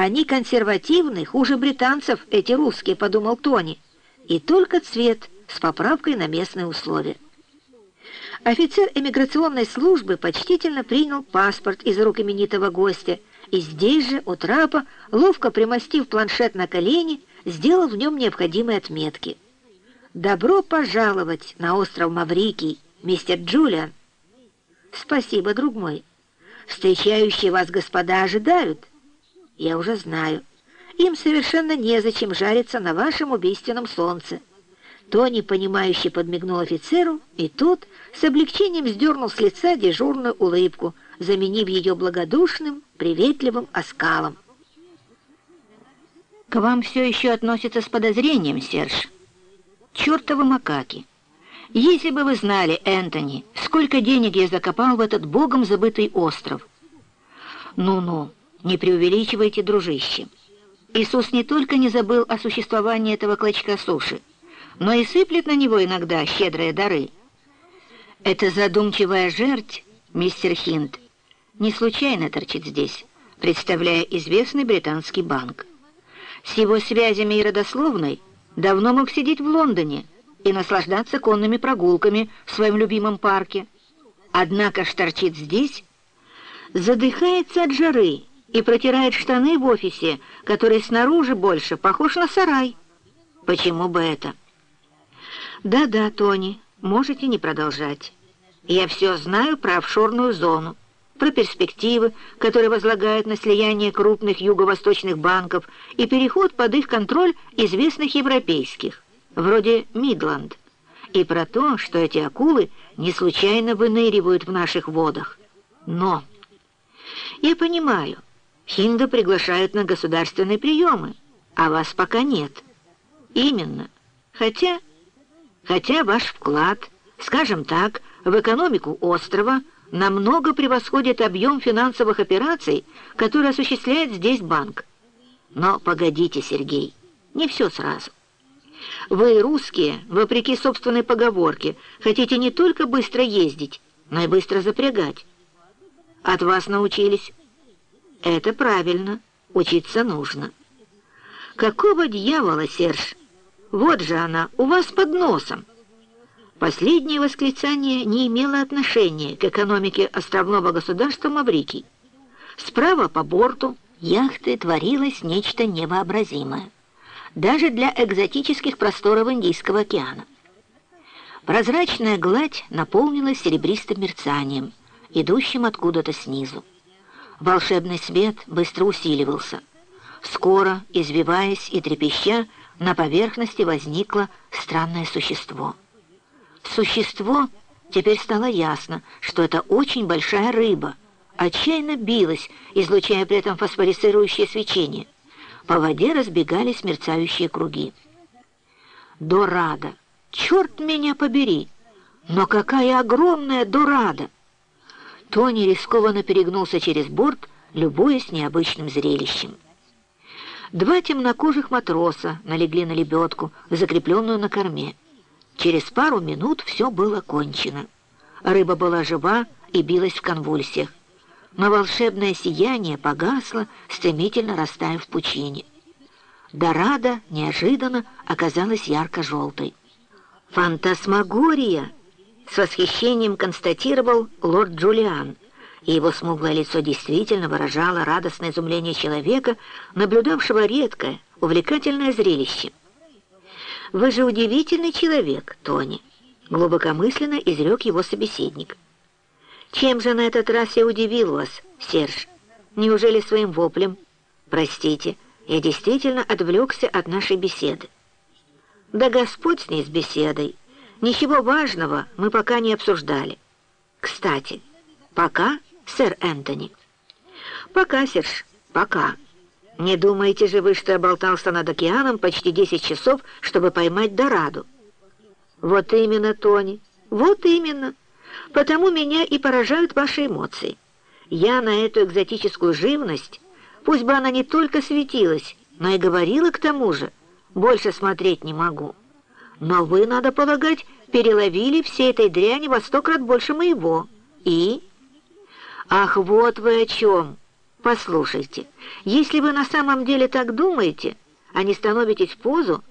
Они консервативны, хуже британцев, эти русские, подумал Тони. И только цвет с поправкой на местные условия. Офицер эмиграционной службы почтительно принял паспорт из рук именитого гостя и здесь же, у трапа, ловко примостив планшет на колени, сделал в нем необходимые отметки. «Добро пожаловать на остров Маврикий, мистер Джулиан!» «Спасибо, друг мой. Встречающие вас господа ожидают. Я уже знаю. Им совершенно незачем жариться на вашем убийственном солнце». Тони, понимающе подмигнул офицеру, и тот с облегчением сдернул с лица дежурную улыбку, заменив ее благодушным, приветливым оскалом. «К вам все еще относятся с подозрением, Серж. Чертовы макаки! Если бы вы знали, Энтони, сколько денег я закопал в этот богом забытый остров!» «Ну-ну, не преувеличивайте, дружище. Иисус не только не забыл о существовании этого клочка суши, но и сыплет на него иногда щедрые дары. Это задумчивая жерть, мистер Хинт, не случайно торчит здесь, представляя известный британский банк. С его связями и родословной давно мог сидеть в Лондоне и наслаждаться конными прогулками в своем любимом парке. Однако ж торчит здесь, задыхается от жары и протирает штаны в офисе, который снаружи больше похож на сарай. Почему бы это? «Да-да, Тони, можете не продолжать. Я все знаю про офшорную зону, про перспективы, которые возлагают на слияние крупных юго-восточных банков и переход под их контроль известных европейских, вроде Мидланд, и про то, что эти акулы не случайно выныривают в наших водах. Но я понимаю, Хинда приглашают на государственные приемы, а вас пока нет. Именно. Хотя хотя ваш вклад, скажем так, в экономику острова намного превосходит объем финансовых операций, которые осуществляет здесь банк. Но погодите, Сергей, не все сразу. Вы, русские, вопреки собственной поговорке, хотите не только быстро ездить, но и быстро запрягать. От вас научились. Это правильно, учиться нужно. Какого дьявола, Серж? Вот же она, у вас под носом. Последнее восклицание не имело отношения к экономике островного государства Маврикий. Справа по борту яхты творилось нечто невообразимое, даже для экзотических просторов Индийского океана. Прозрачная гладь наполнилась серебристым мерцанием, идущим откуда-то снизу. Волшебный свет быстро усиливался. Скоро, извиваясь и трепеща, на поверхности возникло странное существо. Существо теперь стало ясно, что это очень большая рыба, отчаянно билась, излучая при этом фосфорицирующее свечение. По воде разбегались мерцающие круги. Дорада! Черт меня побери! Но какая огромная Дорада! Тони рискованно перегнулся через борт, любуясь необычным зрелищем. Два темнокожих матроса налегли на лебедку, закрепленную на корме. Через пару минут все было кончено. Рыба была жива и билась в конвульсиях. Но волшебное сияние погасло, стремительно растаяв в пучине. Дорада неожиданно оказалась ярко-желтой. «Фантасмагория!» — с восхищением констатировал лорд Джулиан — и его смуглое лицо действительно выражало радостное изумление человека, наблюдавшего редкое, увлекательное зрелище. «Вы же удивительный человек, Тони», — глубокомысленно изрек его собеседник. «Чем же на этот раз я удивил вас, Серж? Неужели своим воплем? Простите, я действительно отвлекся от нашей беседы». «Да Господь с ней с беседой. Ничего важного мы пока не обсуждали. Кстати, пока сэр Энтони. «Пока, Серж, пока. Не думаете же вы, что я болтался над океаном почти 10 часов, чтобы поймать Дораду?» «Вот именно, Тони, вот именно. Потому меня и поражают ваши эмоции. Я на эту экзотическую живность, пусть бы она не только светилась, но и говорила к тому же, больше смотреть не могу. Но вы, надо полагать, переловили всей этой дряни во сто крат больше моего. И...» «Ах, вот вы о чем! Послушайте, если вы на самом деле так думаете, а не становитесь в позу,